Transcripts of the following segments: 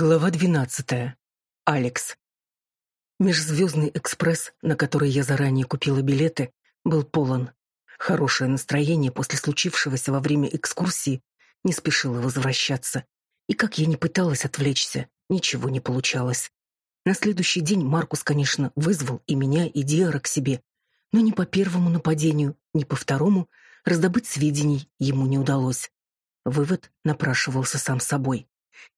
Глава двенадцатая. Алекс. Межзвездный экспресс, на который я заранее купила билеты, был полон. Хорошее настроение после случившегося во время экскурсии не спешило возвращаться. И как я не пыталась отвлечься, ничего не получалось. На следующий день Маркус, конечно, вызвал и меня, и Диара к себе, но ни по первому нападению, ни по второму раздобыть сведений ему не удалось. Вывод напрашивался сам собой.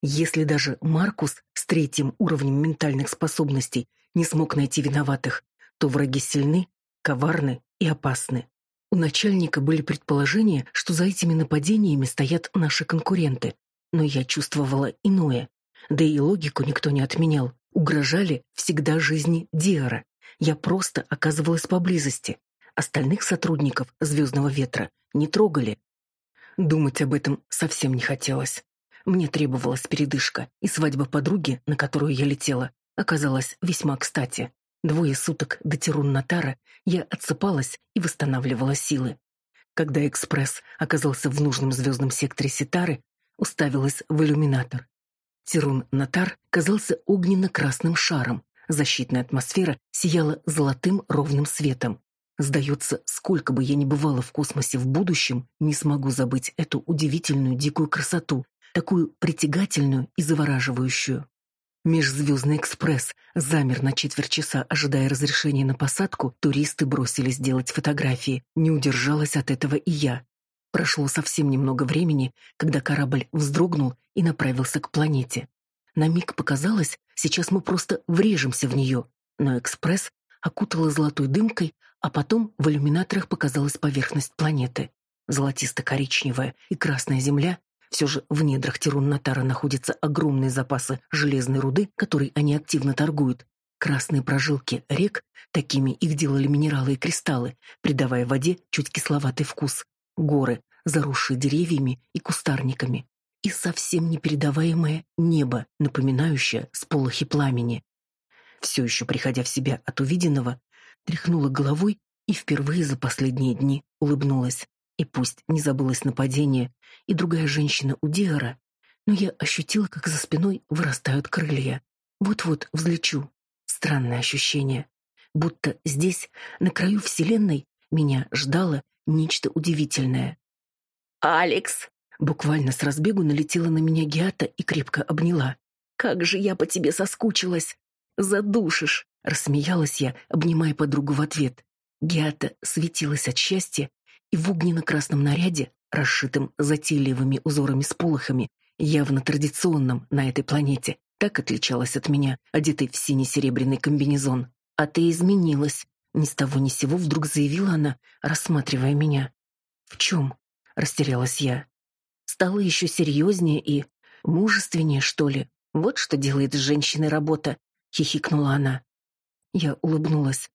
Если даже Маркус с третьим уровнем ментальных способностей не смог найти виноватых, то враги сильны, коварны и опасны. У начальника были предположения, что за этими нападениями стоят наши конкуренты, но я чувствовала иное. Да и логику никто не отменял. Угрожали всегда жизни Диара. Я просто оказывалась поблизости. Остальных сотрудников «Звездного ветра» не трогали. Думать об этом совсем не хотелось. Мне требовалась передышка, и свадьба подруги, на которую я летела, оказалась весьма кстати. Двое суток до Тирун-Натара я отсыпалась и восстанавливала силы. Когда экспресс оказался в нужном звездном секторе Ситары, уставилась в иллюминатор. Тирун-Натар казался огненно-красным шаром, защитная атмосфера сияла золотым ровным светом. Сдается, сколько бы я ни бывала в космосе в будущем, не смогу забыть эту удивительную дикую красоту, такую притягательную и завораживающую. Межзвездный экспресс замер на четверть часа, ожидая разрешения на посадку, туристы бросились делать фотографии. Не удержалась от этого и я. Прошло совсем немного времени, когда корабль вздрогнул и направился к планете. На миг показалось, сейчас мы просто врежемся в нее, но экспресс окутала золотой дымкой, а потом в иллюминаторах показалась поверхность планеты. Золотисто-коричневая и красная земля все же в недрах Тирун-Натара находятся огромные запасы железной руды, которой они активно торгуют. Красные прожилки рек, такими их делали минералы и кристаллы, придавая воде чуть кисловатый вкус. Горы, заросшие деревьями и кустарниками. И совсем непередаваемое небо, напоминающее сполохи пламени. Все еще приходя в себя от увиденного, тряхнула головой и впервые за последние дни улыбнулась. И пусть не забылось нападение и другая женщина у Диара, но я ощутила, как за спиной вырастают крылья. Вот-вот взлечу. Странное ощущение. Будто здесь, на краю Вселенной, меня ждало нечто удивительное. «Алекс!» Буквально с разбегу налетела на меня Геата и крепко обняла. «Как же я по тебе соскучилась! Задушишь!» Рассмеялась я, обнимая подругу в ответ. Геата светилась от счастья и в огненно-красном наряде, расшитым затейливыми узорами-сполохами, явно традиционным на этой планете, так отличалась от меня, одетой в синий-серебряный комбинезон. «А ты изменилась», — ни с того ни сего вдруг заявила она, рассматривая меня. «В чем?» — растерялась я. «Стала еще серьезнее и мужественнее, что ли? Вот что делает с женщиной работа», — хихикнула она. Я улыбнулась.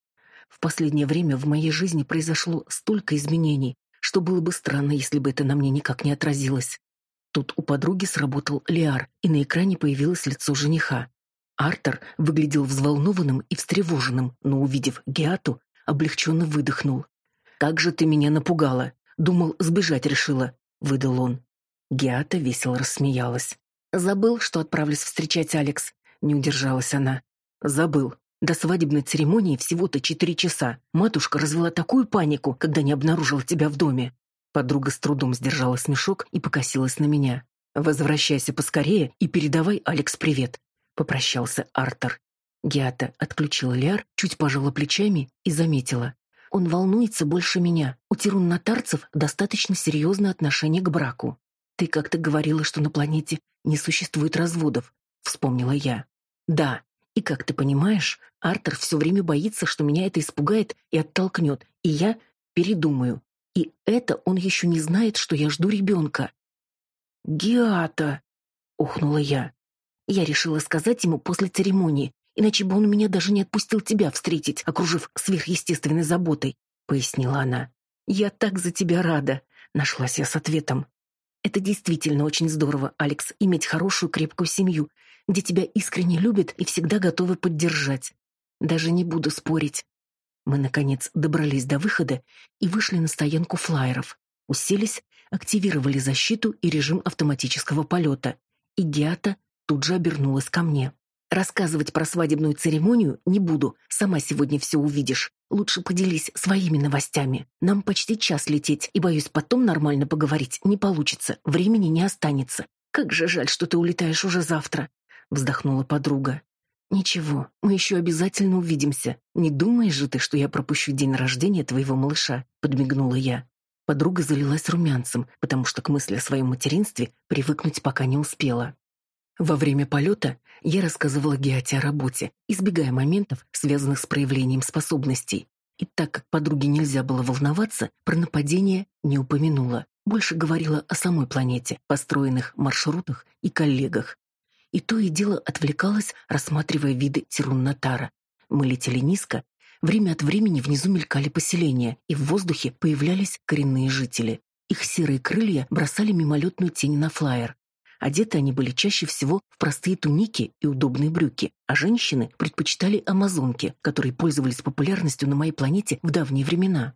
В последнее время в моей жизни произошло столько изменений, что было бы странно, если бы это на мне никак не отразилось. Тут у подруги сработал Лиар, и на экране появилось лицо жениха. Артер выглядел взволнованным и встревоженным, но, увидев Геату, облегченно выдохнул. «Как же ты меня напугала! Думал, сбежать решила!» — выдал он. Геата весело рассмеялась. «Забыл, что отправлюсь встречать Алекс?» — не удержалась она. «Забыл. До свадебной церемонии всего-то четыре часа. Матушка развела такую панику, когда не обнаружила тебя в доме. Подруга с трудом сдержала смешок и покосилась на меня. «Возвращайся поскорее и передавай Алекс привет», — попрощался Артер. Геата отключила Лиар, чуть пожала плечами и заметила. «Он волнуется больше меня. У тирун-натарцев достаточно серьезное отношение к браку. Ты как-то говорила, что на планете не существует разводов», — вспомнила я. «Да, и, как ты понимаешь, Артер все время боится, что меня это испугает и оттолкнет, и я передумаю. И это он еще не знает, что я жду ребенка. «Геата!» — ухнула я. Я решила сказать ему после церемонии, иначе бы он меня даже не отпустил тебя встретить, окружив сверхъестественной заботой, — пояснила она. «Я так за тебя рада!» — нашлась я с ответом. «Это действительно очень здорово, Алекс, иметь хорошую крепкую семью, где тебя искренне любят и всегда готовы поддержать. Даже не буду спорить. Мы, наконец, добрались до выхода и вышли на стоянку флайеров. Уселись, активировали защиту и режим автоматического полета. И Геата тут же обернулась ко мне. Рассказывать про свадебную церемонию не буду, сама сегодня все увидишь. Лучше поделись своими новостями. Нам почти час лететь, и, боюсь, потом нормально поговорить не получится, времени не останется. Как же жаль, что ты улетаешь уже завтра, вздохнула подруга. Ничего, мы еще обязательно увидимся. Не думаешь же ты, что я пропущу день рождения твоего малыша, подмигнула я. Подруга залилась румянцем, потому что к мысли о своем материнстве привыкнуть пока не успела. Во время полета я рассказывала Геате о работе, избегая моментов, связанных с проявлением способностей. И так как подруге нельзя было волноваться, про нападение не упомянула. Больше говорила о самой планете, построенных маршрутах и коллегах. И то и дело отвлекалась, рассматривая виды Тирун-Натара. Мы летели низко, время от времени внизу мелькали поселения, и в воздухе появлялись коренные жители. Их серые крылья бросали мимолетную тень на флайер. Одеты они были чаще всего в простые туники и удобные брюки, а женщины предпочитали амазонки, которые пользовались популярностью на моей планете в давние времена.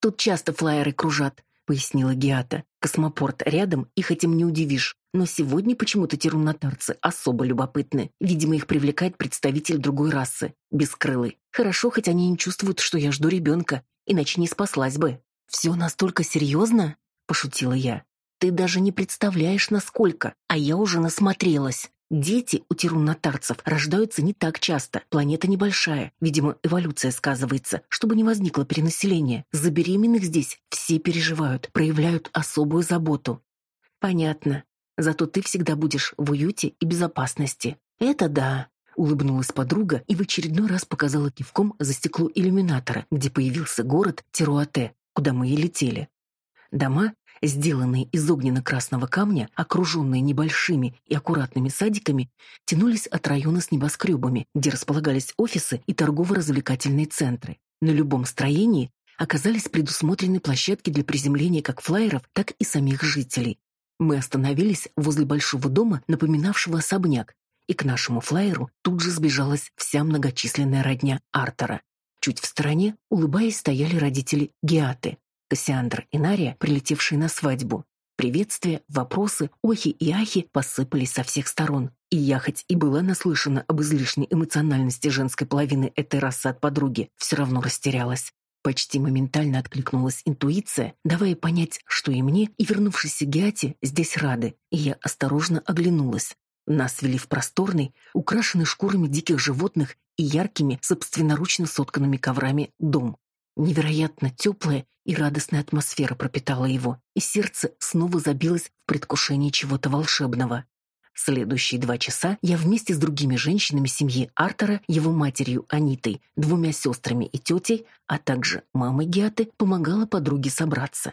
«Тут часто флайеры кружат», — пояснила Геата. «Космопорт рядом, их этим не удивишь. Но сегодня почему-то терунатарцы особо любопытны. Видимо, их привлекает представитель другой расы, бескрылый. Хорошо, хоть они не чувствуют, что я жду ребенка, иначе не спаслась бы». «Все настолько серьезно?» — пошутила я. Ты даже не представляешь, насколько. А я уже насмотрелась. Дети у тирунатарцев рождаются не так часто. Планета небольшая. Видимо, эволюция сказывается, чтобы не возникло перенаселения. За беременных здесь все переживают, проявляют особую заботу. Понятно. Зато ты всегда будешь в уюте и безопасности. Это да. Улыбнулась подруга и в очередной раз показала кивком за стекло иллюминатора, где появился город Теруате, куда мы и летели. Дома сделанные из огненно-красного камня, окруженные небольшими и аккуратными садиками, тянулись от района с небоскребами, где располагались офисы и торгово-развлекательные центры. На любом строении оказались предусмотрены площадки для приземления как флайеров, так и самих жителей. Мы остановились возле большого дома, напоминавшего особняк, и к нашему флайеру тут же сбежалась вся многочисленная родня Артера. Чуть в стороне, улыбаясь, стояли родители Геаты. Кассиандр и Нария, прилетевшие на свадьбу. Приветствия, вопросы, охи и ахи посыпались со всех сторон. И я хоть и была наслышана об излишней эмоциональности женской половины этой расы от подруги, все равно растерялась. Почти моментально откликнулась интуиция, давая понять, что и мне, и вернувшейся Геате здесь рады, и я осторожно оглянулась. Нас вели в просторный, украшенный шкурами диких животных и яркими, собственноручно сотканными коврами дом. Невероятно теплая и радостная атмосфера пропитала его, и сердце снова забилось в предвкушении чего-то волшебного. Следующие два часа я вместе с другими женщинами семьи Артера, его матерью Анитой, двумя сестрами и тетей, а также мамой Геаты, помогала подруге собраться.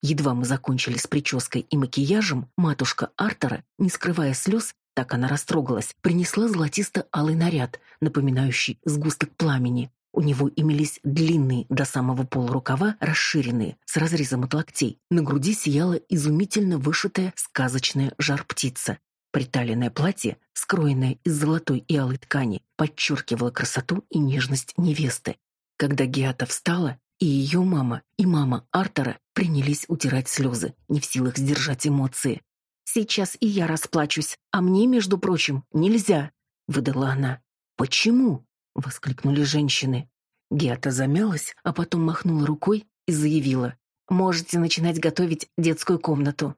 Едва мы закончили с прической и макияжем, матушка Артера, не скрывая слез, так она растрогалась, принесла золотисто-алый наряд, напоминающий сгусток пламени. У него имелись длинные до самого полурукава, расширенные, с разрезом от локтей. На груди сияла изумительно вышитая сказочная жар-птица. Приталенное платье, скроенное из золотой и алой ткани, подчеркивало красоту и нежность невесты. Когда Геата встала, и ее мама, и мама Артера принялись утирать слезы, не в силах сдержать эмоции. «Сейчас и я расплачусь, а мне, между прочим, нельзя», — выдала она. «Почему?» воскликнули женщины. Геата замялась, а потом махнула рукой и заявила: "Можете начинать готовить детскую комнату".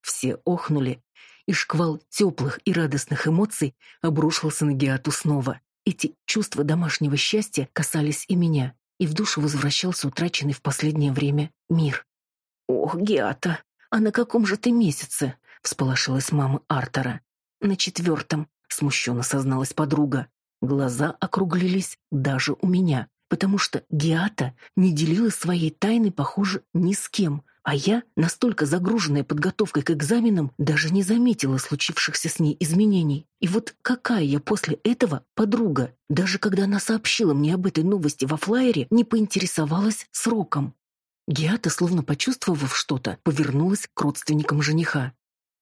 Все охнули, и шквал теплых и радостных эмоций обрушился на Геату снова. Эти чувства домашнего счастья касались и меня, и в душу возвращался утраченный в последнее время мир. «Ох, Геата, а на каком же ты месяце?» — всполошилась мама Артера. «На четвертом», — смущенно созналась подруга. Глаза округлились даже у меня, потому что Геата не делила своей тайны, похоже, ни с кем, а я, настолько загруженная подготовкой к экзаменам, даже не заметила случившихся с ней изменений. И вот какая я после этого подруга, даже когда она сообщила мне об этой новости во флайере, не поинтересовалась сроком. Геата, словно почувствовав что-то, повернулась к родственникам жениха.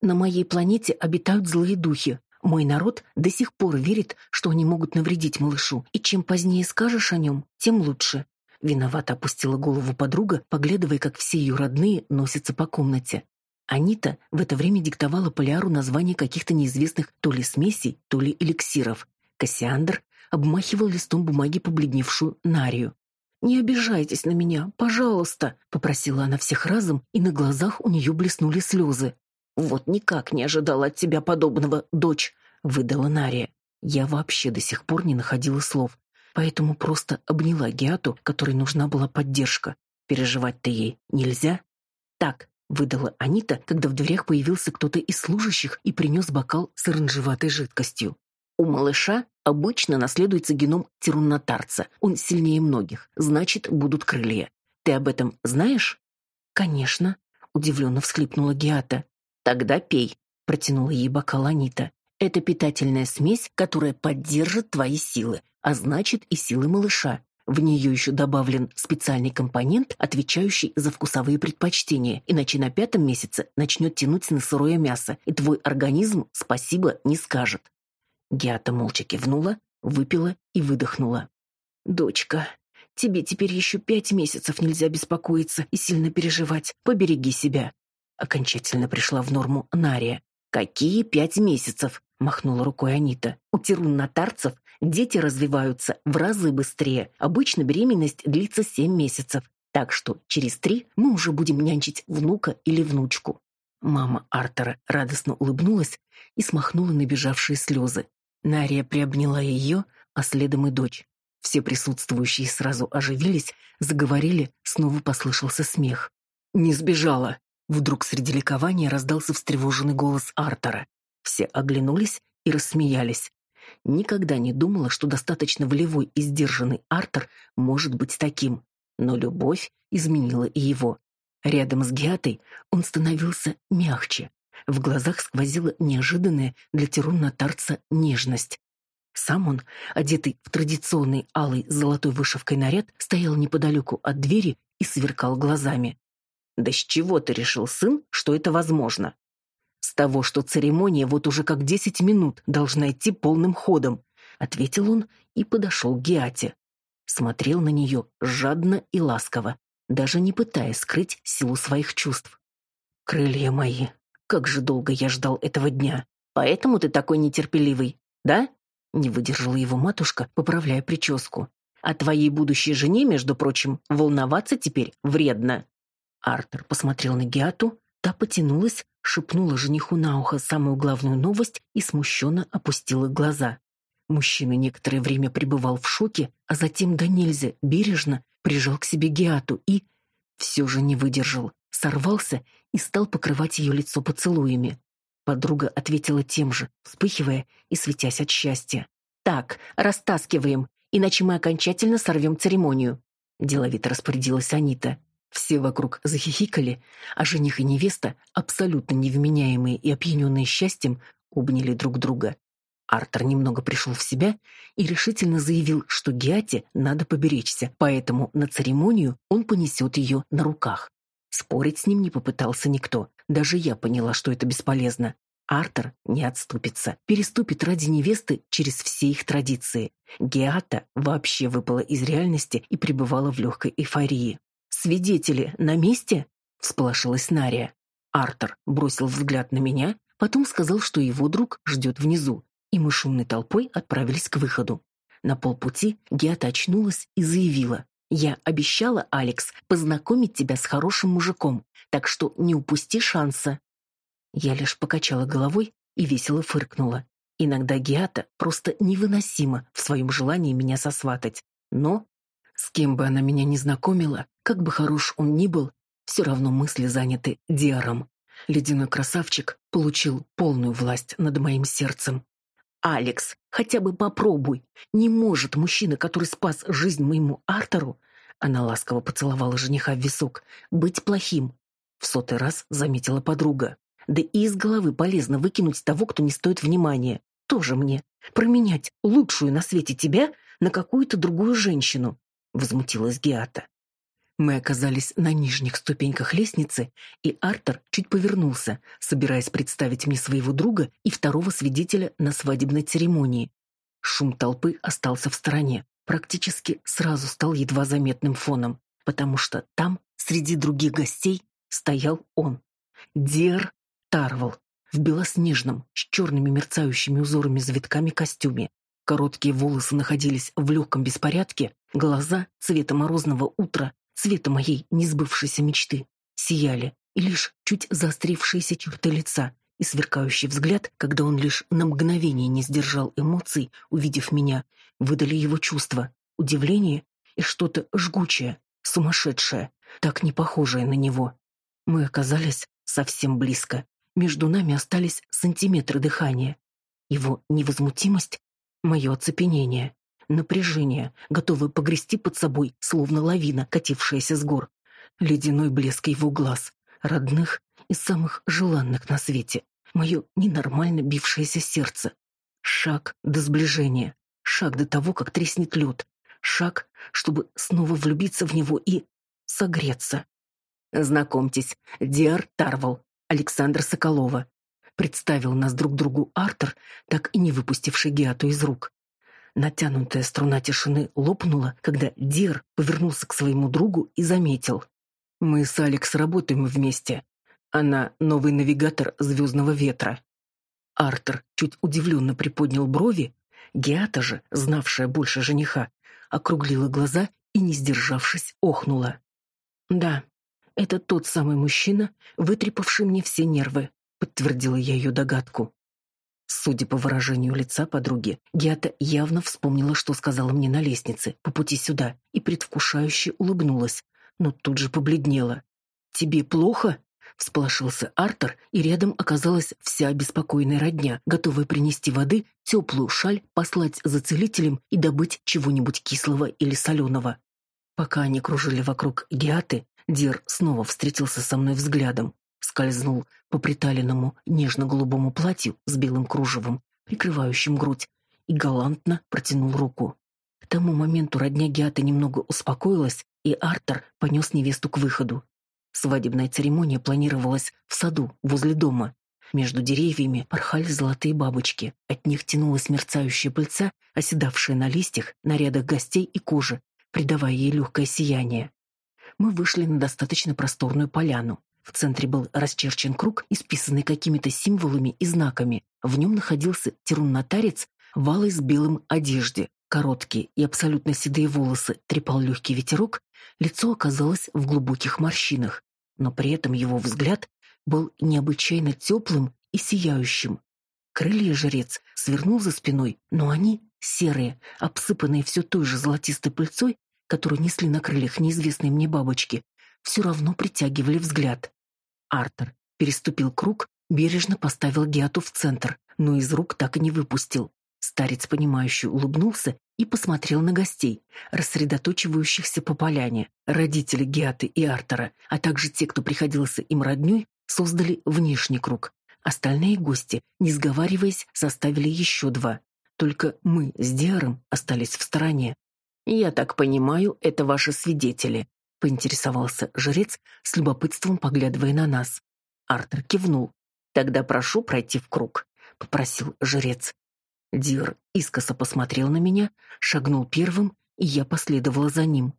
На моей планете обитают злые духи. Мой народ до сих пор верит, что они могут навредить малышу, и чем позднее скажешь о нем, тем лучше. Виновато опустила голову подруга, поглядывая, как все ее родные носятся по комнате. Анита в это время диктовала Поляру названия каких-то неизвестных то ли смесей, то ли эликсиров. Кассиандр обмахивал листом бумаги побледневшую Нарию. «Не обижайтесь на меня, пожалуйста», — попросила она всех разом, и на глазах у нее блеснули слезы. «Вот никак не ожидала от тебя подобного, дочь», — выдала Нария. Я вообще до сих пор не находила слов, поэтому просто обняла Геату, которой нужна была поддержка. Переживать-то ей нельзя. «Так», — выдала Анита, когда в дверях появился кто-то из служащих и принес бокал с оранжеватой жидкостью. У малыша обычно наследуется геном тируннотарца. Он сильнее многих, значит, будут крылья. Ты об этом знаешь? Конечно, удивленно всхлипнула Гиата. Тогда пей, протянула ей бокал Анита. Это питательная смесь, которая поддержит твои силы, а значит и силы малыша. В нее еще добавлен специальный компонент, отвечающий за вкусовые предпочтения, иначе на пятом месяце начнет тянуть на сырое мясо, и твой организм спасибо не скажет. Геата молча кивнула, выпила и выдохнула. «Дочка, тебе теперь еще пять месяцев нельзя беспокоиться и сильно переживать. Побереги себя». Окончательно пришла в норму Нария. «Какие пять месяцев?» — махнула рукой Анита. «У тируннотарцев дети развиваются в разы быстрее. Обычно беременность длится семь месяцев. Так что через три мы уже будем нянчить внука или внучку». Мама Артера радостно улыбнулась и смахнула набежавшие слезы. Нария приобняла ее, а следом и дочь. Все присутствующие сразу оживились, заговорили, снова послышался смех. «Не сбежала!» Вдруг среди ликования раздался встревоженный голос Артера. Все оглянулись и рассмеялись. Никогда не думала, что достаточно волевой и сдержанный Артер может быть таким. Но любовь изменила и его. Рядом с Геатой он становился мягче, в глазах сквозила неожиданная для Тирунна-тарца нежность. Сам он, одетый в традиционный алый с золотой вышивкой наряд, стоял неподалеку от двери и сверкал глазами. «Да с чего ты решил, сын, что это возможно?» «С того, что церемония вот уже как десять минут должна идти полным ходом», ответил он и подошел к Геате. Смотрел на нее жадно и ласково, даже не пытаясь скрыть силу своих чувств. «Крылья мои, как же долго я ждал этого дня. Поэтому ты такой нетерпеливый, да? Не выдержала его матушка, поправляя прическу. А твоей будущей жене, между прочим, волноваться теперь вредно. Артур посмотрел на Гиату, та потянулась, шепнула жениху на ухо самую главную новость и смущенно опустила глаза. Мужчина некоторое время пребывал в шоке, а затем до нельзя бережно прижал к себе Гиату и все же не выдержал, сорвался и стал покрывать ее лицо поцелуями. Подруга ответила тем же, вспыхивая и светясь от счастья. «Так, растаскиваем, иначе мы окончательно сорвем церемонию», — деловито распорядилась Анита. Все вокруг захихикали, а жених и невеста, абсолютно невменяемые и опьяненные счастьем, обняли друг друга. Артур немного пришел в себя и решительно заявил, что Гиате надо поберечься, поэтому на церемонию он понесет ее на руках. Спорить с ним не попытался никто. Даже я поняла, что это бесполезно. Артер не отступится, переступит ради невесты через все их традиции. Геата вообще выпала из реальности и пребывала в легкой эйфории. «Свидетели на месте?» — всполошилась Нария. Артер бросил взгляд на меня, потом сказал, что его друг ждет внизу, и мы шумной толпой отправились к выходу. На полпути Геата очнулась и заявила. Я обещала, Алекс, познакомить тебя с хорошим мужиком, так что не упусти шанса. Я лишь покачала головой и весело фыркнула. Иногда Гиата просто невыносима в своем желании меня сосватать. Но с кем бы она меня ни знакомила, как бы хорош он ни был, все равно мысли заняты Диаром. Ледяной красавчик получил полную власть над моим сердцем. «Алекс, хотя бы попробуй. Не может мужчина, который спас жизнь моему Артеру, она ласково поцеловала жениха в висок, быть плохим. В сотый раз заметила подруга. Да и из головы полезно выкинуть того, кто не стоит внимания. Тоже мне. Променять лучшую на свете тебя на какую-то другую женщину. Возмутилась Геата. Мы оказались на нижних ступеньках лестницы, и Артур чуть повернулся, собираясь представить мне своего друга и второго свидетеля на свадебной церемонии. Шум толпы остался в стороне, практически сразу стал едва заметным фоном, потому что там, среди других гостей, стоял он. Дер Тарвал в белоснежном, с черными мерцающими узорами завитками костюме. Короткие волосы находились в легком беспорядке, глаза цвета морозного утра, цвета моей несбывшейся мечты, сияли, и лишь чуть заострившиеся черты лица и сверкающий взгляд, когда он лишь на мгновение не сдержал эмоций, увидев меня, выдали его чувства, удивление и что-то жгучее, сумасшедшее, так не похожее на него. Мы оказались совсем близко. Между нами остались сантиметры дыхания. Его невозмутимость, мое оцепенение, напряжение, готовое погрести под собой, словно лавина, катившаяся с гор, ледяной блеск его глаз, родных и самых желанных на свете, мое ненормально бившееся сердце. Шаг до сближения, шаг до того, как треснет лед, шаг, чтобы снова влюбиться в него и согреться. Знакомьтесь, Диар Тарвал, Александр Соколова. Представил нас друг другу Артер, так и не выпустивший Геату из рук. Натянутая струна тишины лопнула, когда Дир повернулся к своему другу и заметил. «Мы с Алекс работаем вместе. Она новый навигатор «Звездного ветра». Артер чуть удивленно приподнял брови. Геата же, знавшая больше жениха, округлила глаза и, не сдержавшись, охнула. «Да, это тот самый мужчина, вытрепавший мне все нервы», подтвердила я ее догадку. Судя по выражению лица подруги, Геата явно вспомнила, что сказала мне на лестнице по пути сюда, и предвкушающе улыбнулась, но тут же побледнела. «Тебе плохо?» — всполошился Артер, и рядом оказалась вся обеспокоенная родня, готовая принести воды, теплую шаль, послать за целителем и добыть чего-нибудь кислого или соленого. Пока они кружили вокруг Геаты, Дир снова встретился со мной взглядом, скользнул по приталенному нежно-голубому платью с белым кружевом, прикрывающим грудь, и галантно протянул руку. К тому моменту родня Геаты немного успокоилась, и Артер понес невесту к выходу. Свадебная церемония планировалась в саду, возле дома. Между деревьями порхали золотые бабочки. От них тянулась мерцающая пыльца, оседавшая на листьях, нарядах гостей и коже, придавая ей легкое сияние. Мы вышли на достаточно просторную поляну. В центре был расчерчен круг, исписанный какими-то символами и знаками. В нем находился терун-нотарец в с белым одежде. Короткие и абсолютно седые волосы трепал легкий ветерок, лицо оказалось в глубоких морщинах, но при этом его взгляд был необычайно теплым и сияющим. Крылья жрец свернул за спиной, но они, серые, обсыпанные все той же золотистой пыльцой, которую несли на крыльях неизвестные мне бабочки, все равно притягивали взгляд. Артер переступил круг, бережно поставил Геату в центр, но из рук так и не выпустил. Старец, понимающе улыбнулся и посмотрел на гостей, рассредоточивающихся по поляне. Родители Геаты и Артера, а также те, кто приходился им роднёй, создали внешний круг. Остальные гости, не сговариваясь, составили еще два. Только мы с Диаром остались в стороне. «Я так понимаю, это ваши свидетели», — поинтересовался жрец, с любопытством поглядывая на нас. Артер кивнул. «Тогда прошу пройти в круг», — попросил жрец. Дир искоса посмотрел на меня, шагнул первым, и я последовала за ним.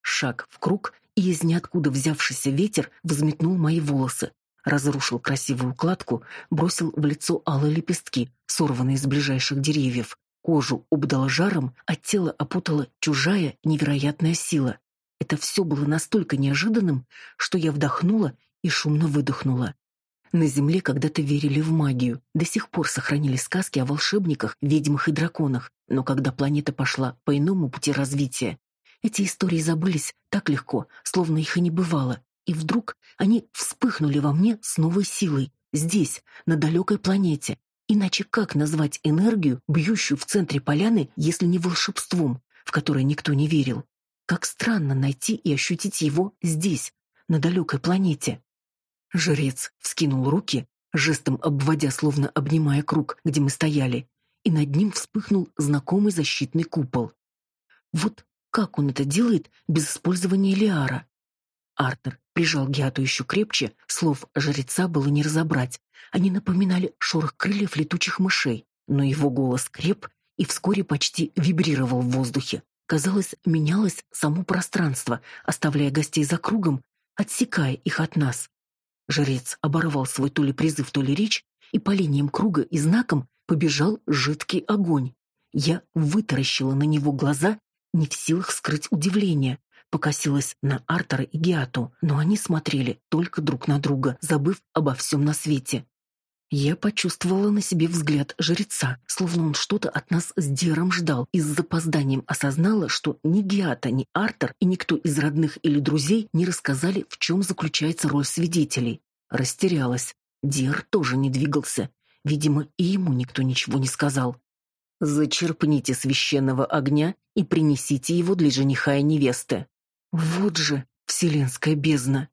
Шаг в круг, и из ниоткуда взявшийся ветер взметнул мои волосы, разрушил красивую укладку, бросил в лицо алые лепестки, сорванные из ближайших деревьев. Кожу обдало жаром, а тело опутала чужая невероятная сила. Это все было настолько неожиданным, что я вдохнула и шумно выдохнула. На Земле когда-то верили в магию, до сих пор сохранили сказки о волшебниках, ведьмах и драконах, но когда планета пошла по иному пути развития, эти истории забылись так легко, словно их и не бывало, и вдруг они вспыхнули во мне с новой силой, здесь, на далекой планете. Иначе как назвать энергию, бьющую в центре поляны, если не волшебством, в которое никто не верил? Как странно найти и ощутить его здесь, на далекой планете. Жрец вскинул руки, жестом обводя, словно обнимая круг, где мы стояли, и над ним вспыхнул знакомый защитный купол. Вот как он это делает без использования Лиара? Артер прижал Гиату еще крепче, слов жреца было не разобрать. Они напоминали шорох крыльев летучих мышей, но его голос креп и вскоре почти вибрировал в воздухе. Казалось, менялось само пространство, оставляя гостей за кругом, отсекая их от нас. Жрец оборвал свой то ли призыв, то ли речь, и по линиям круга и знаком побежал жидкий огонь. Я вытаращила на него глаза, не в силах скрыть удивление, покосилась на Артера и Гиату, но они смотрели только друг на друга, забыв обо всем на свете. Я почувствовала на себе взгляд жреца, словно он что-то от нас с Дером ждал, и с запозданием осознала, что ни Гиата, ни Артер и никто из родных или друзей не рассказали, в чем заключается роль свидетелей. Растерялась. Дер тоже не двигался. Видимо, и ему никто ничего не сказал. «Зачерпните священного огня и принесите его для жениха и невесты». Вот же вселенская бездна.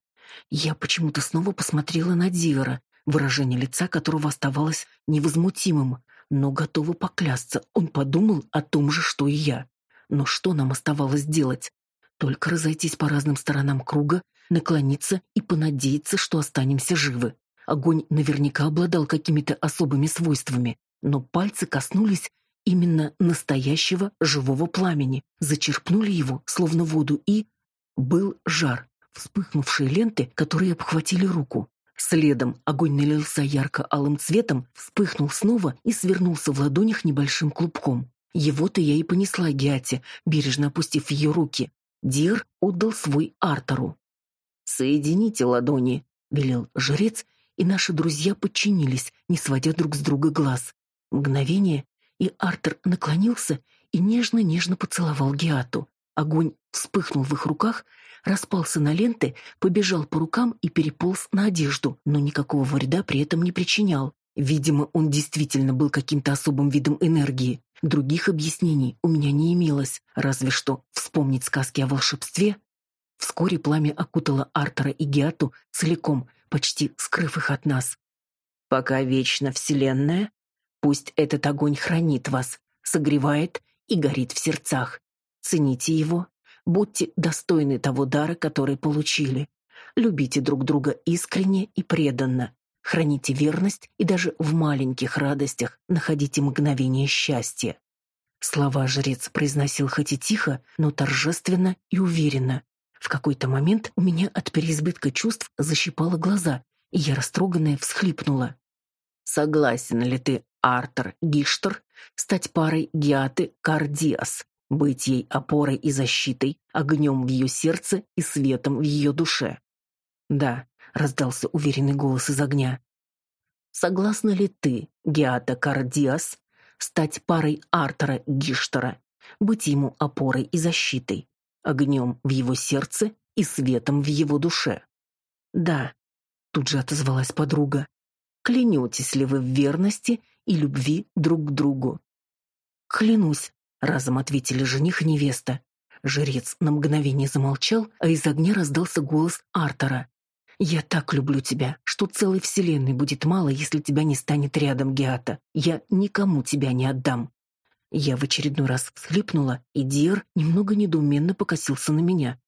Я почему-то снова посмотрела на Дивера, выражение лица которого оставалось невозмутимым, но готова поклясться, он подумал о том же, что и я. Но что нам оставалось делать? Только разойтись по разным сторонам круга, наклониться и понадеяться, что останемся живы. Огонь наверняка обладал какими-то особыми свойствами, но пальцы коснулись именно настоящего живого пламени, зачерпнули его, словно воду, и... Был жар, вспыхнувшие ленты, которые обхватили руку. Следом огонь налился ярко-алым цветом, вспыхнул снова и свернулся в ладонях небольшим клубком. Его-то я и понесла Гиате, бережно опустив ее руки. Дир отдал свой Артеру. «Соедините ладони», — велел жрец, и наши друзья подчинились, не сводя друг с друга глаз. Мгновение, и Артер наклонился и нежно-нежно поцеловал Гиату. Огонь вспыхнул в их руках, распался на ленты, побежал по рукам и переполз на одежду, но никакого вреда при этом не причинял. Видимо, он действительно был каким-то особым видом энергии. Других объяснений у меня не имелось, разве что вспомнить сказки о волшебстве. Вскоре пламя окутало Артера и Геату целиком, почти скрыв их от нас. «Пока вечна Вселенная, пусть этот огонь хранит вас, согревает и горит в сердцах. Цените его, Будьте достойны того дара, который получили. Любите друг друга искренне и преданно. Храните верность и даже в маленьких радостях находите мгновение счастья. Слова жрец произносил хоть и тихо, но торжественно и уверенно. В какой-то момент у меня от переизбытка чувств защипало глаза, и я растроганная всхлипнула. Согласен ли ты, Артер Гиштер, стать парой Гиаты Кардиас? Быть ей опорой и защитой, огнем в ее сердце и светом в ее душе. Да, раздался уверенный голос из огня. Согласна ли ты, Геата Кардиас, стать парой Артера Гиштера, быть ему опорой и защитой, огнем в его сердце и светом в его душе? Да, тут же отозвалась подруга. Клянетесь ли вы в верности и любви друг к другу? Клянусь, разом ответили жених и невеста. Жрец на мгновение замолчал, а из огня раздался голос Артера. «Я так люблю тебя, что целой вселенной будет мало, если тебя не станет рядом, Геата. Я никому тебя не отдам». Я в очередной раз всхлипнула, и Диер немного недоуменно покосился на меня.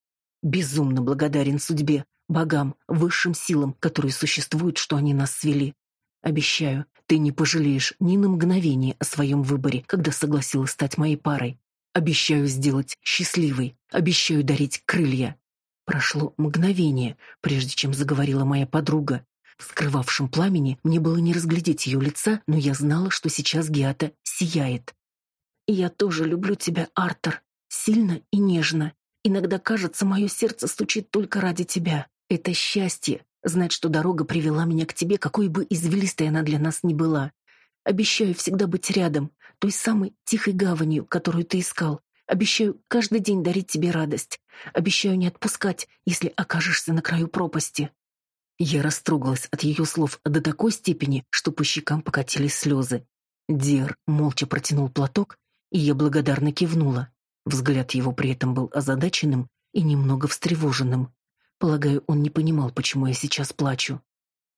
«Безумно благодарен судьбе, богам, высшим силам, которые существуют, что они нас свели. Обещаю, ты не пожалеешь ни на мгновение о своем выборе, когда согласилась стать моей парой. Обещаю сделать счастливой, обещаю дарить крылья. Прошло мгновение, прежде чем заговорила моя подруга. В скрывавшем пламени мне было не разглядеть ее лица, но я знала, что сейчас Гиата сияет. «Я тоже люблю тебя, Артер, сильно и нежно. Иногда кажется, мое сердце стучит только ради тебя. Это счастье, Знать, что дорога привела меня к тебе, какой бы извилистой она для нас ни была. Обещаю всегда быть рядом, той самой тихой гаванью, которую ты искал. Обещаю каждый день дарить тебе радость. Обещаю не отпускать, если окажешься на краю пропасти. Я растрогалась от ее слов до такой степени, что по щекам покатились слезы. Дер молча протянул платок, и я благодарно кивнула. Взгляд его при этом был озадаченным и немного встревоженным. Полагаю, он не понимал, почему я сейчас плачу.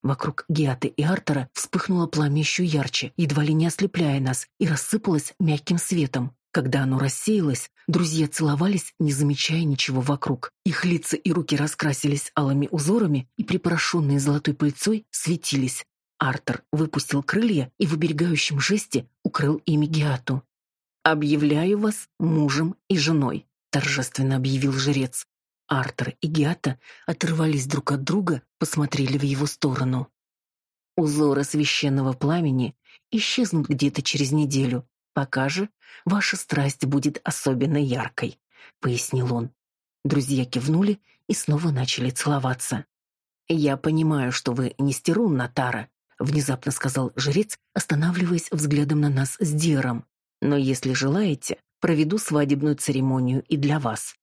Вокруг Геаты и Артера вспыхнуло пламя еще ярче, едва ли не ослепляя нас, и рассыпалось мягким светом. Когда оно рассеялось, друзья целовались, не замечая ничего вокруг. Их лица и руки раскрасились алыми узорами и, припорошенные золотой пыльцой, светились. Артер выпустил крылья и в оберегающем жесте укрыл ими Геату. «Объявляю вас мужем и женой», — торжественно объявил жрец. Артер и Гиата оторвались друг от друга, посмотрели в его сторону. Узоры священного пламени исчезнут где-то через неделю, пока же ваша страсть будет особенно яркой, пояснил он. Друзья кивнули и снова начали целоваться. Я понимаю, что вы не стерун Натара, внезапно сказал жрец, останавливаясь взглядом на нас с Диром. Но если желаете, проведу свадебную церемонию и для вас.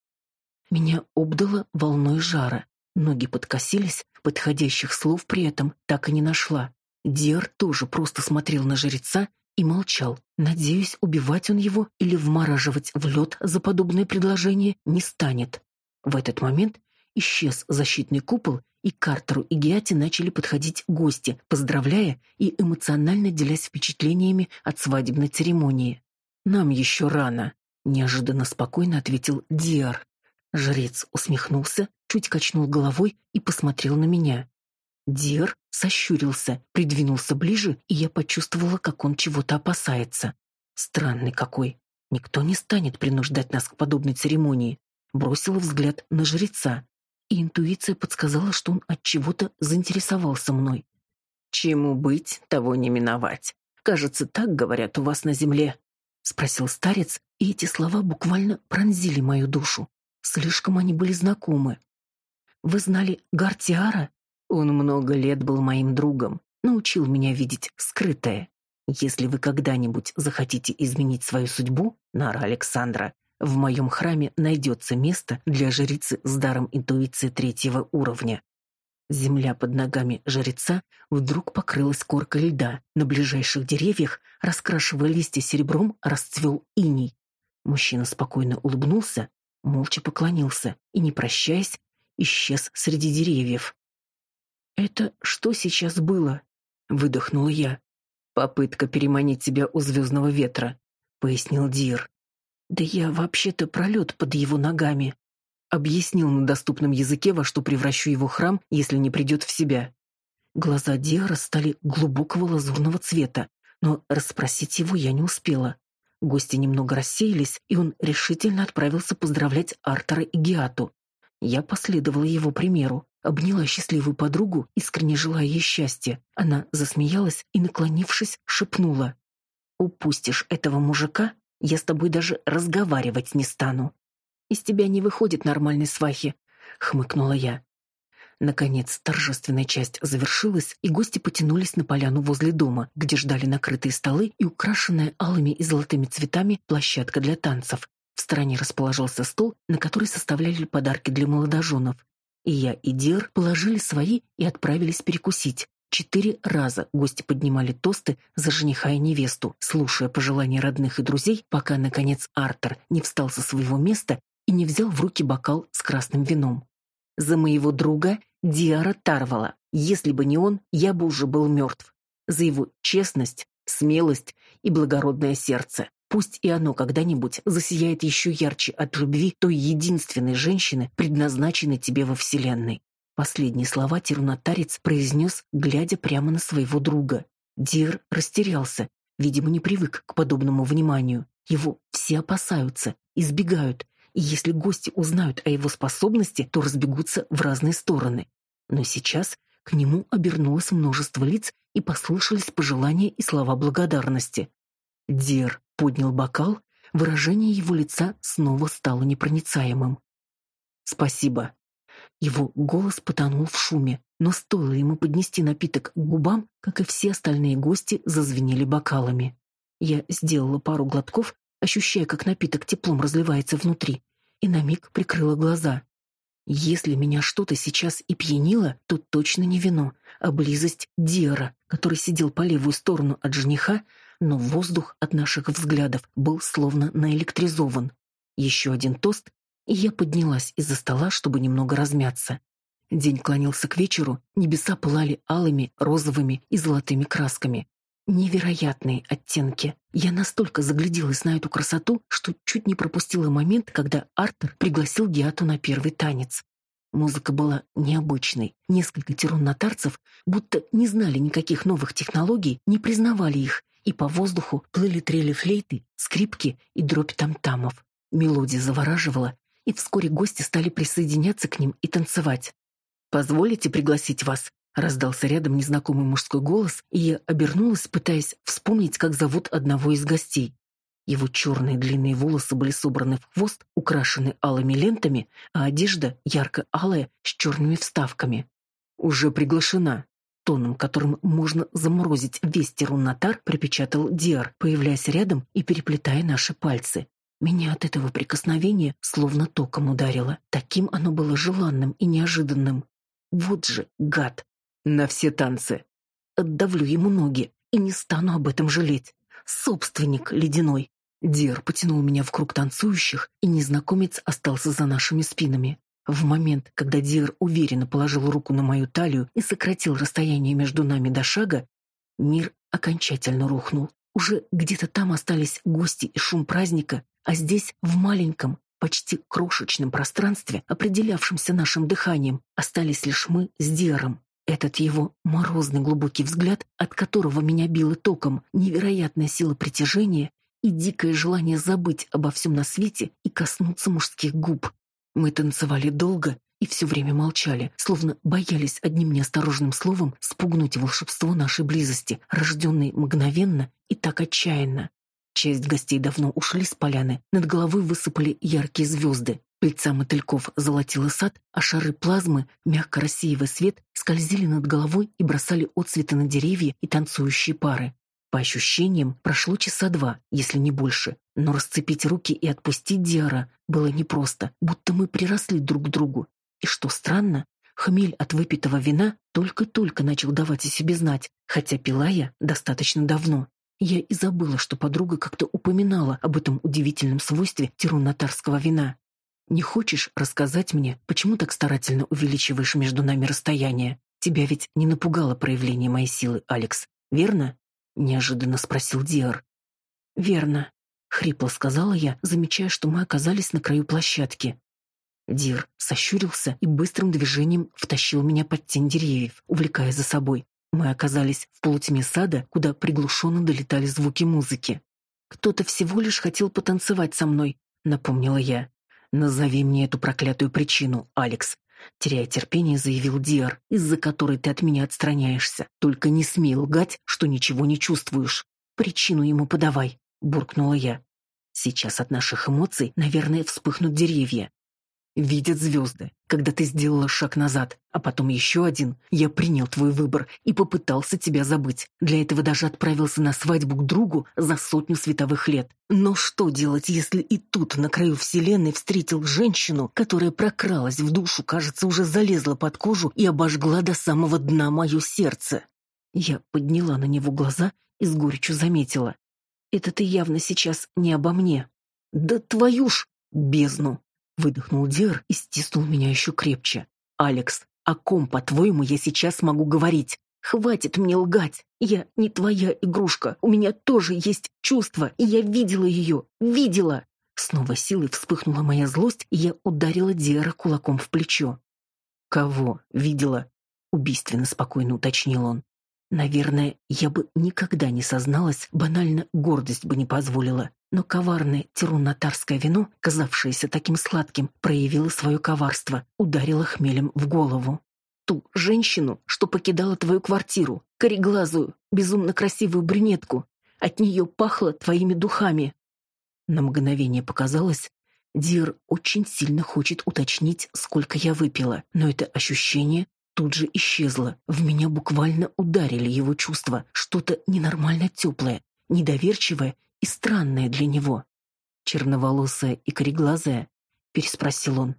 Меня обдало волной жара. Ноги подкосились, подходящих слов при этом так и не нашла. Диар тоже просто смотрел на жреца и молчал. Надеюсь, убивать он его или вмораживать в лед за подобное предложение не станет. В этот момент исчез защитный купол, и Картеру и Гиате начали подходить гости, поздравляя и эмоционально делясь впечатлениями от свадебной церемонии. «Нам еще рано», — неожиданно спокойно ответил Диар. Жрец усмехнулся, чуть качнул головой и посмотрел на меня. Диар сощурился, придвинулся ближе, и я почувствовала, как он чего-то опасается. Странный какой. Никто не станет принуждать нас к подобной церемонии. Бросила взгляд на жреца, и интуиция подсказала, что он от чего-то заинтересовался мной. Чему быть, того не миновать. Кажется, так говорят у вас на земле спросил старец, и эти слова буквально пронзили мою душу. Слишком они были знакомы. Вы знали Гартиара? Он много лет был моим другом, научил меня видеть скрытое. Если вы когда-нибудь захотите изменить свою судьбу, Нара Александра, в моем храме найдется место для жрицы с даром интуиции третьего уровня. Земля под ногами жреца вдруг покрылась коркой льда. На ближайших деревьях, раскрашивая листья серебром, расцвел иней. Мужчина спокойно улыбнулся, молча поклонился и, не прощаясь, исчез среди деревьев. «Это что сейчас было?» — выдохнула я. «Попытка переманить тебя у звездного ветра», — пояснил Дир. «Да я вообще-то пролет под его ногами», объяснил на доступном языке, во что превращу его храм, если не придет в себя. Глаза Диара стали глубокого лазурного цвета, но расспросить его я не успела. Гости немного рассеялись, и он решительно отправился поздравлять Артера и Гиату. Я последовала его примеру, обняла счастливую подругу, искренне желая ей счастья. Она засмеялась и, наклонившись, шепнула: "Упустишь этого мужика, я с тобой даже разговаривать не стану". Из тебя не выходит нормальной свахи, хмыкнула я. Наконец, торжественная часть завершилась, и гости потянулись на поляну возле дома, где ждали накрытые столы и украшенная алыми и золотыми цветами площадка для танцев. В стороне расположился стол, на который составляли подарки для молодоженов. И я, и Дир положили свои и отправились перекусить. Четыре раза гости поднимали тосты за жениха и невесту, слушая пожелания родных и друзей, пока, наконец, Артер не встал со своего места и не взял в руки бокал с красным вином. За моего друга Диара Тарвала. Если бы не он, я бы уже был мертв. За его честность, смелость и благородное сердце. Пусть и оно когда-нибудь засияет еще ярче от любви той единственной женщины, предназначенной тебе во вселенной. Последние слова Тирунатарец произнес, глядя прямо на своего друга. Дир растерялся, видимо, не привык к подобному вниманию. Его все опасаются, избегают, и если гости узнают о его способности, то разбегутся в разные стороны. Но сейчас к нему обернулось множество лиц и послышались пожелания и слова благодарности. Дер поднял бокал, выражение его лица снова стало непроницаемым. Спасибо. Его голос потонул в шуме, но стоило ему поднести напиток к губам, как и все остальные гости зазвенели бокалами. Я сделала пару глотков ощущая, как напиток теплом разливается внутри, и на миг прикрыла глаза. Если меня что-то сейчас и пьянило, то точно не вино, а близость Диара, который сидел по левую сторону от жениха, но воздух от наших взглядов был словно наэлектризован. Еще один тост, и я поднялась из-за стола, чтобы немного размяться. День клонился к вечеру, небеса пылали алыми, розовыми и золотыми красками. Невероятные оттенки. Я настолько загляделась на эту красоту, что чуть не пропустила момент, когда Артер пригласил Гиату на первый танец. Музыка была необычной. Несколько тироннатарцев будто не знали никаких новых технологий, не признавали их, и по воздуху плыли трели флейты, скрипки и дробь тамтамов. Мелодия завораживала, и вскоре гости стали присоединяться к ним и танцевать. «Позволите пригласить вас?» Раздался рядом незнакомый мужской голос, и я обернулась, пытаясь вспомнить, как зовут одного из гостей. Его черные длинные волосы были собраны в хвост, украшены алыми лентами, а одежда ярко-алая с черными вставками. «Уже приглашена», тоном, которым можно заморозить весь терунатар, припечатал Диар, появляясь рядом и переплетая наши пальцы. Меня от этого прикосновения словно током ударило. Таким оно было желанным и неожиданным. Вот же гад! На все танцы. Отдавлю ему ноги и не стану об этом жалеть. Собственник ледяной. Дир потянул меня в круг танцующих, и незнакомец остался за нашими спинами. В момент, когда Дир уверенно положил руку на мою талию и сократил расстояние между нами до шага, мир окончательно рухнул. Уже где-то там остались гости и шум праздника, а здесь, в маленьком, почти крошечном пространстве, определявшемся нашим дыханием, остались лишь мы с Диром. Этот его морозный глубокий взгляд, от которого меня било током, невероятная сила притяжения и дикое желание забыть обо всем на свете и коснуться мужских губ. Мы танцевали долго и все время молчали, словно боялись одним неосторожным словом спугнуть волшебство нашей близости, рожденной мгновенно и так отчаянно. Часть гостей давно ушли с поляны, над головой высыпали яркие звезды. Пыльца мотыльков золотила сад, а шары плазмы, мягко рассеивая свет, скользили над головой и бросали отцветы на деревья и танцующие пары. По ощущениям, прошло часа два, если не больше, но расцепить руки и отпустить Диара было непросто, будто мы приросли друг к другу. И что странно, хмель от выпитого вина только-только начал давать о себе знать, хотя пила я достаточно давно. Я и забыла, что подруга как-то упоминала об этом удивительном свойстве тирунатарского вина. Не хочешь рассказать мне, почему так старательно увеличиваешь между нами расстояние? Тебя ведь не напугало проявление моей силы, Алекс, верно? неожиданно спросил Диар. Верно, хрипло сказала я, замечая, что мы оказались на краю площадки. Дир сощурился и быстрым движением втащил меня под тень деревьев, увлекая за собой. Мы оказались в полутьме сада, куда приглушенно долетали звуки музыки. Кто-то всего лишь хотел потанцевать со мной, напомнила я. «Назови мне эту проклятую причину, Алекс», — теряя терпение, заявил Диар, «из-за которой ты от меня отстраняешься. Только не смей лгать, что ничего не чувствуешь. Причину ему подавай», — буркнула я. «Сейчас от наших эмоций, наверное, вспыхнут деревья видят звезды. Когда ты сделала шаг назад, а потом еще один, я принял твой выбор и попытался тебя забыть. Для этого даже отправился на свадьбу к другу за сотню световых лет. Но что делать, если и тут, на краю вселенной, встретил женщину, которая прокралась в душу, кажется, уже залезла под кожу и обожгла до самого дна мое сердце? Я подняла на него глаза и с горечью заметила. Это ты явно сейчас не обо мне. Да твою ж бездну! Выдохнул Дир и стиснул меня еще крепче. «Алекс, о ком, по-твоему, я сейчас могу говорить? Хватит мне лгать. Я не твоя игрушка. У меня тоже есть чувство, и я видела ее. Видела!» Снова силой вспыхнула моя злость, и я ударила Диара кулаком в плечо. «Кого видела?» — убийственно спокойно уточнил он. Наверное, я бы никогда не созналась, банально гордость бы не позволила. Но коварное тирунатарское вино, казавшееся таким сладким, проявило свое коварство, ударило хмелем в голову. Ту женщину, что покидала твою квартиру, кореглазую, безумно красивую брюнетку. От нее пахло твоими духами. На мгновение показалось, Дир очень сильно хочет уточнить, сколько я выпила, но это ощущение тут же исчезло. В меня буквально ударили его чувства, что-то ненормально теплое, недоверчивое и странное для него. Черноволосая и кореглазая, переспросил он.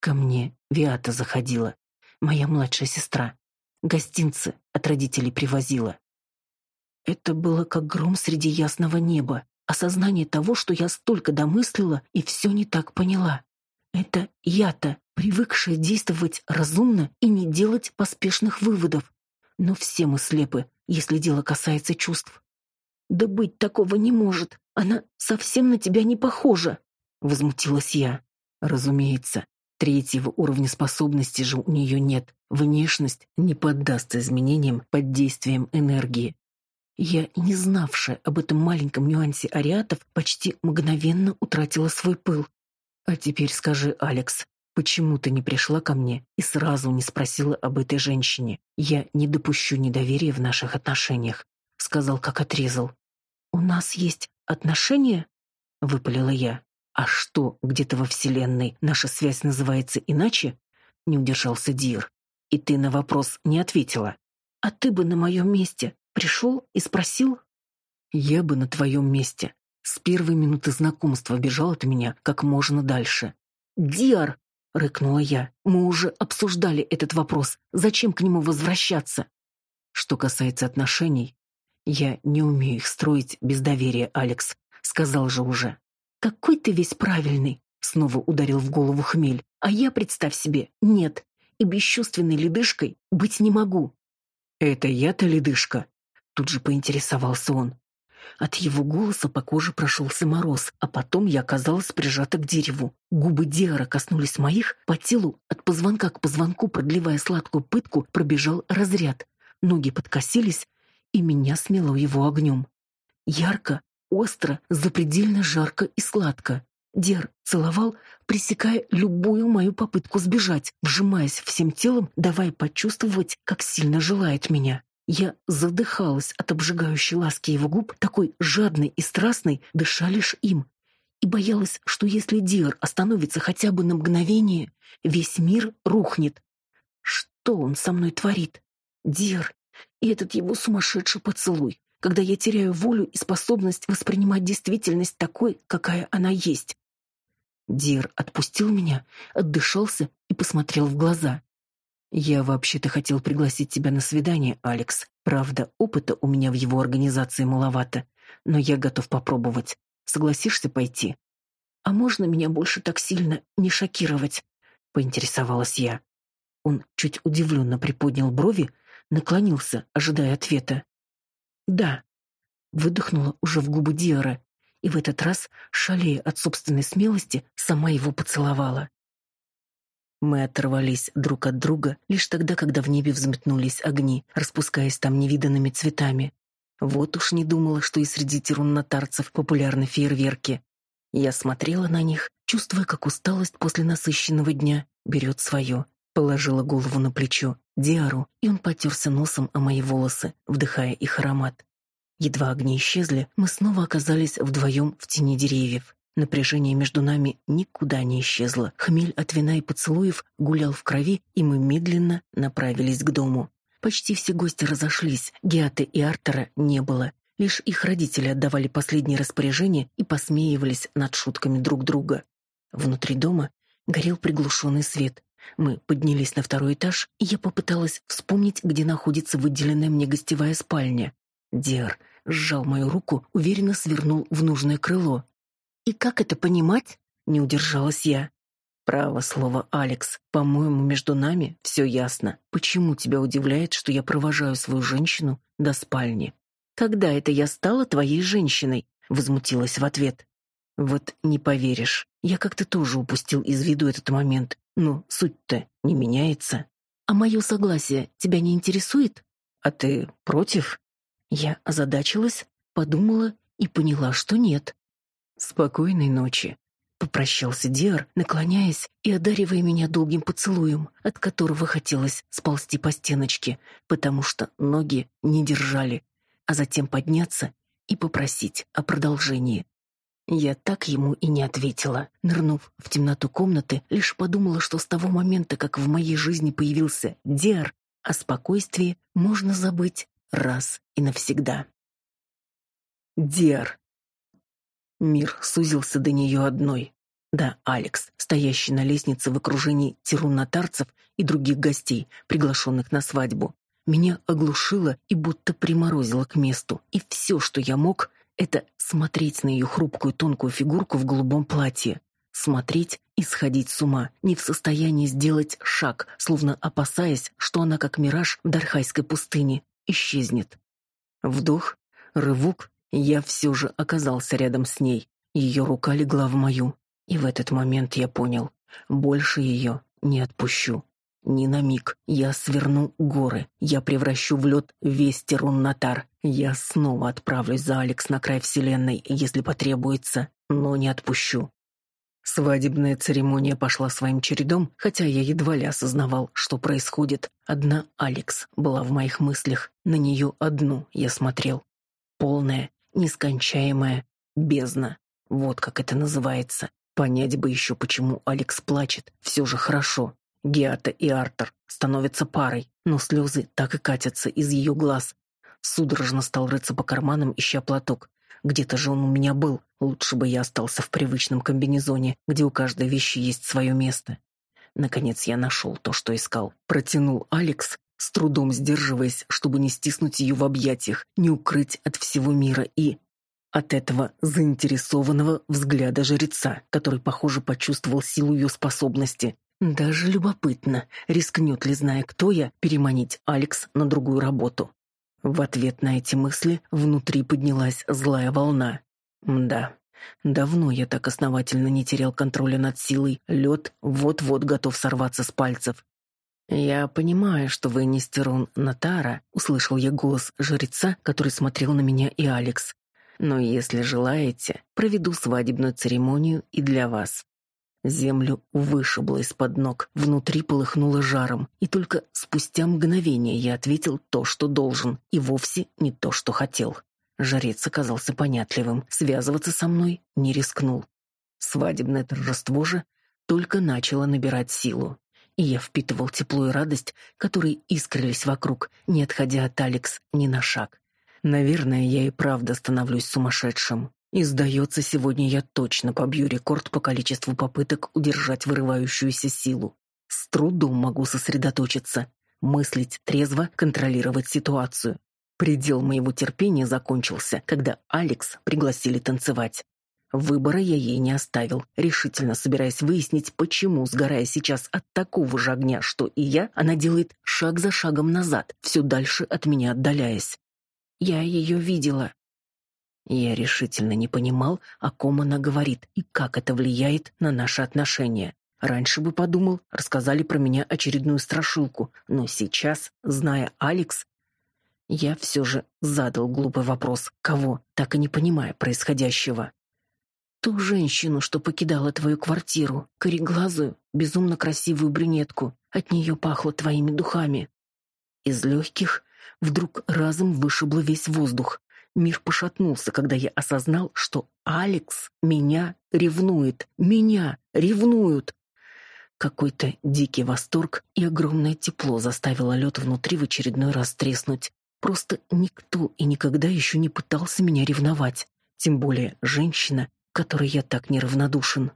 Ко мне Виата заходила, моя младшая сестра. Гостинцы от родителей привозила. Это было как гром среди ясного неба, осознание того, что я столько домыслила и все не так поняла. Это я-то, привыкшая действовать разумно и не делать поспешных выводов. Но все мы слепы, если дело касается чувств. Да быть такого не может. Она совсем на тебя не похожа, возмутилась я. Разумеется, третьего уровня способности же у нее нет. Внешность не поддастся изменениям под действием энергии. Я, не знавшая об этом маленьком нюансе ариатов, почти мгновенно утратила свой пыл. А теперь скажи, Алекс, почему ты не пришла ко мне и сразу не спросила об этой женщине? Я не допущу недоверия в наших отношениях, сказал, как отрезал. У нас есть отношения? выпалила я. А что, где-то во вселенной наша связь называется иначе? Не удержался Дир. И ты на вопрос не ответила. А ты бы на моем месте пришел и спросил? Я бы на твоем месте с первой минуты знакомства бежал от меня как можно дальше. «Диар!» — рыкнула я. «Мы уже обсуждали этот вопрос. Зачем к нему возвращаться?» Что касается отношений, я не умею их строить без доверия, Алекс. Сказал же уже. «Какой ты весь правильный!» — снова ударил в голову хмель. «А я, представь себе, нет. И бесчувственной ледышкой быть не могу». «Это я-то ледышка?» Тут же поинтересовался он. От его голоса по коже прошелся мороз, а потом я оказалась прижата к дереву. Губы Диара коснулись моих, по телу от позвонка к позвонку, продлевая сладкую пытку, пробежал разряд. Ноги подкосились, и меня смело его огнем. Ярко, остро, запредельно жарко и сладко. Дер целовал, пресекая любую мою попытку сбежать, вжимаясь всем телом, давая почувствовать, как сильно желает меня. Я задыхалась от обжигающей ласки его губ, такой жадной и страстной, дыша лишь им. И боялась, что если Диар остановится хотя бы на мгновение, весь мир рухнет. Что он со мной творит? Диар, и этот его сумасшедший поцелуй, когда я теряю волю и способность воспринимать действительность такой, какая она есть. Дир отпустил меня, отдышался и посмотрел в глаза. Я вообще-то хотел пригласить тебя на свидание, Алекс. Правда, опыта у меня в его организации маловато, но я готов попробовать. Согласишься пойти? А можно меня больше так сильно не шокировать? поинтересовалась я. Он чуть удивленно приподнял брови, наклонился, ожидая ответа. Да. Выдохнула уже в губы Диара, и в этот раз, шалея от собственной смелости, сама его поцеловала. Мы оторвались друг от друга лишь тогда, когда в небе взметнулись огни, распускаясь там невиданными цветами. Вот уж не думала, что и среди тируннотарцев популярны фейерверки. Я смотрела на них, чувствуя, как иссталость после насыщенного дня берет свое. Положила голову на плечо Диару, и он потерся носом о мои волосы, вдыхая их аромат. Едва огни исчезли, мы снова оказались вдвоем в тени деревьев. Напряжение между нами никуда не исчезло. Хмель от вина и поцелуев гулял в крови, и мы медленно направились к дому. Почти все гости разошлись, Геаты и Артера не было. Лишь их родители отдавали последние распоряжения и посмеивались над шутками друг друга. Внутри дома горел приглушенный свет. Мы поднялись на второй этаж, и я попыталась вспомнить, где находится выделенная мне гостевая спальня. Диар сжал мою руку, уверенно свернул в нужное крыло. И как это понимать? Не удержалась я. Право слово, Алекс. По-моему, между нами все ясно. Почему тебя удивляет, что я провожаю свою женщину до спальни? Когда это я стала твоей женщиной? возмутилась в ответ. Вот не поверишь. Я как-то тоже упустил из виду этот момент. Но суть-то не меняется. А мое согласие тебя не интересует? А ты против? Я озадачилась, подумала и поняла, что нет. Спокойной ночи, попрощался Диар, наклоняясь и одаривая меня долгим поцелуем, от которого хотелось сползти по стеночке, потому что ноги не держали, а затем подняться и попросить о продолжении. Я так ему и не ответила. Нырнув в темноту комнаты, лишь подумала, что с того момента, как в моей жизни появился Диар, о спокойствии можно забыть раз и навсегда. Диар. Мир сузился до нее одной. Да, Алекс, стоящий на лестнице в окружении тирунатарцев и других гостей, приглашенных на свадьбу. Меня оглушило и будто приморозило к месту. И все, что я мог, это смотреть на ее хрупкую тонкую фигурку в голубом платье. Смотреть и сходить с ума, не в состоянии сделать шаг, словно опасаясь, что она, как мираж в Дархайской пустыне, исчезнет. Вдох, рывок, я все же оказался рядом с ней. Ее рука легла в мою, и в этот момент я понял, больше ее не отпущу. Ни на миг. Я сверну горы. Я превращу в лед весь Терун-Натар. Я снова отправлюсь за Алекс на край вселенной, если потребуется, но не отпущу. Свадебная церемония пошла своим чередом, хотя я едва ли осознавал, что происходит. Одна Алекс была в моих мыслях, на нее одну я смотрел. Полная, нескончаемая бездна. Вот как это называется. Понять бы еще, почему Алекс плачет. Все же хорошо. Геата и Артер становятся парой, но слезы так и катятся из ее глаз. Судорожно стал рыться по карманам, ища платок. Где-то же он у меня был. Лучше бы я остался в привычном комбинезоне, где у каждой вещи есть свое место. Наконец я нашел то, что искал. Протянул Алекс, с трудом сдерживаясь, чтобы не стиснуть ее в объятиях, не укрыть от всего мира и... От этого заинтересованного взгляда жреца, который, похоже, почувствовал силу ее способности. Даже любопытно, рискнет ли, зная, кто я, переманить Алекс на другую работу. В ответ на эти мысли внутри поднялась злая волна. Да, давно я так основательно не терял контроля над силой. Лед вот-вот готов сорваться с пальцев. «Я понимаю, что вы не Стерон Натара», — услышал я голос жреца, который смотрел на меня и Алекс. «Но если желаете, проведу свадебную церемонию и для вас. Землю вышибло из-под ног, внутри полыхнуло жаром, и только спустя мгновение я ответил то, что должен, и вовсе не то, что хотел. Жрец оказался понятливым, связываться со мной не рискнул. Свадебное торжество же только начало набирать силу, и я впитывал тепло и радость, которые искрились вокруг, не отходя от Алекс ни на шаг. Наверное, я и правда становлюсь сумасшедшим. И, сдается, сегодня я точно побью рекорд по количеству попыток удержать вырывающуюся силу. С трудом могу сосредоточиться, мыслить трезво, контролировать ситуацию. Предел моего терпения закончился, когда Алекс пригласили танцевать. Выбора я ей не оставил, решительно собираясь выяснить, почему, сгорая сейчас от такого же огня, что и я, она делает шаг за шагом назад, все дальше от меня отдаляясь. Я ее видела. Я решительно не понимал, о ком она говорит и как это влияет на наши отношения. Раньше бы подумал, рассказали про меня очередную страшилку, но сейчас, зная Алекс, я все же задал глупый вопрос, кого, так и не понимая происходящего. Ту женщину, что покидала твою квартиру, кореглазую, безумно красивую брюнетку, от нее пахло твоими духами. Из легких вдруг разом вышибло весь воздух. Мир пошатнулся, когда я осознал, что Алекс меня ревнует. Меня ревнуют. Какой-то дикий восторг и огромное тепло заставило лед внутри в очередной раз треснуть. Просто никто и никогда еще не пытался меня ревновать. Тем более женщина, которой я так неравнодушен.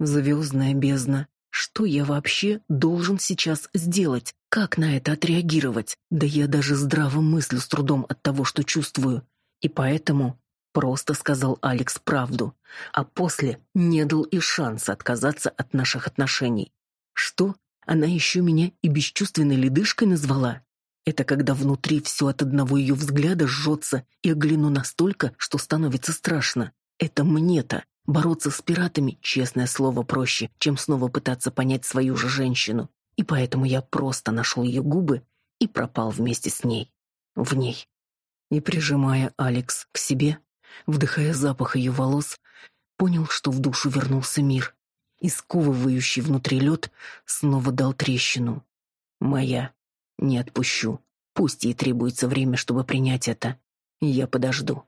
Звездная бездна. Что я вообще должен сейчас сделать? Как на это отреагировать? Да я даже здраво мыслю с трудом от того, что чувствую. И поэтому просто сказал Алекс правду, а после не дал и шанса отказаться от наших отношений. Что? Она еще меня и бесчувственной ледышкой назвала? Это когда внутри все от одного ее взгляда жжется и огляну настолько, что становится страшно. Это мне-то. Бороться с пиратами, честное слово, проще, чем снова пытаться понять свою же женщину. И поэтому я просто нашел ее губы и пропал вместе с ней. В ней и, прижимая Алекс к себе, вдыхая запах ее волос, понял, что в душу вернулся мир, и сковывающий внутри лед снова дал трещину. «Моя. Не отпущу. Пусть ей требуется время, чтобы принять это. Я подожду».